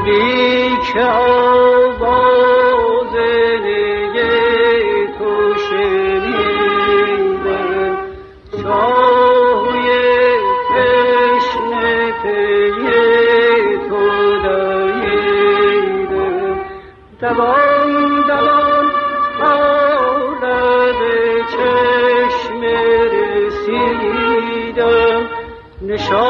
شبی که آواز نیه تو شنیدم. چاهوی تشنه پیه تو داییدم. دوان دوان تا چشم رسیدم. نشان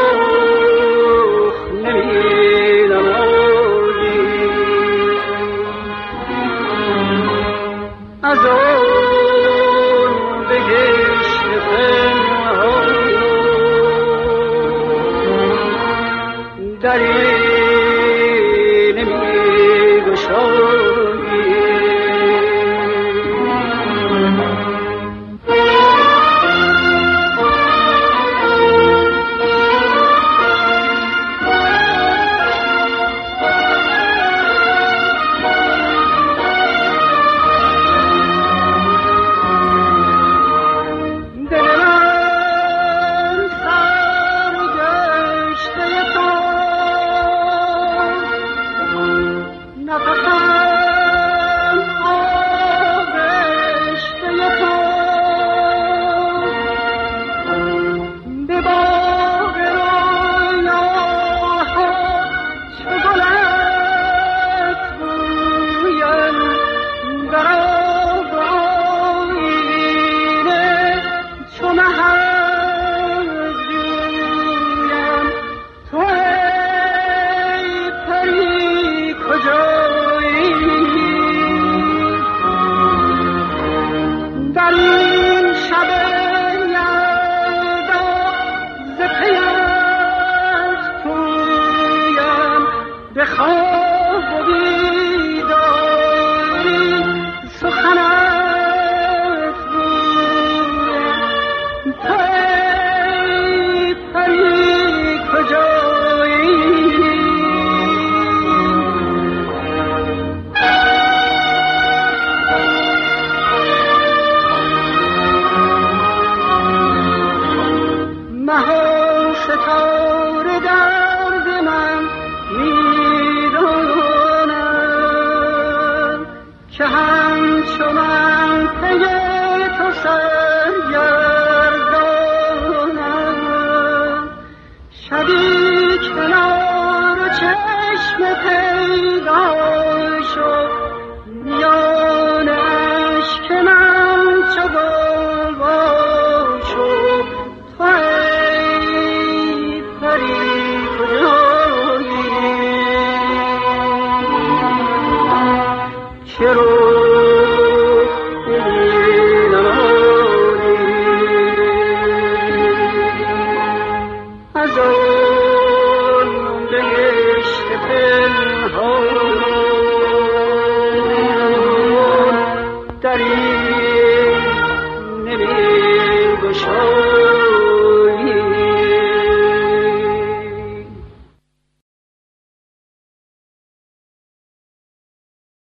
دریه که همچو من پی تو سرگردانم شبیه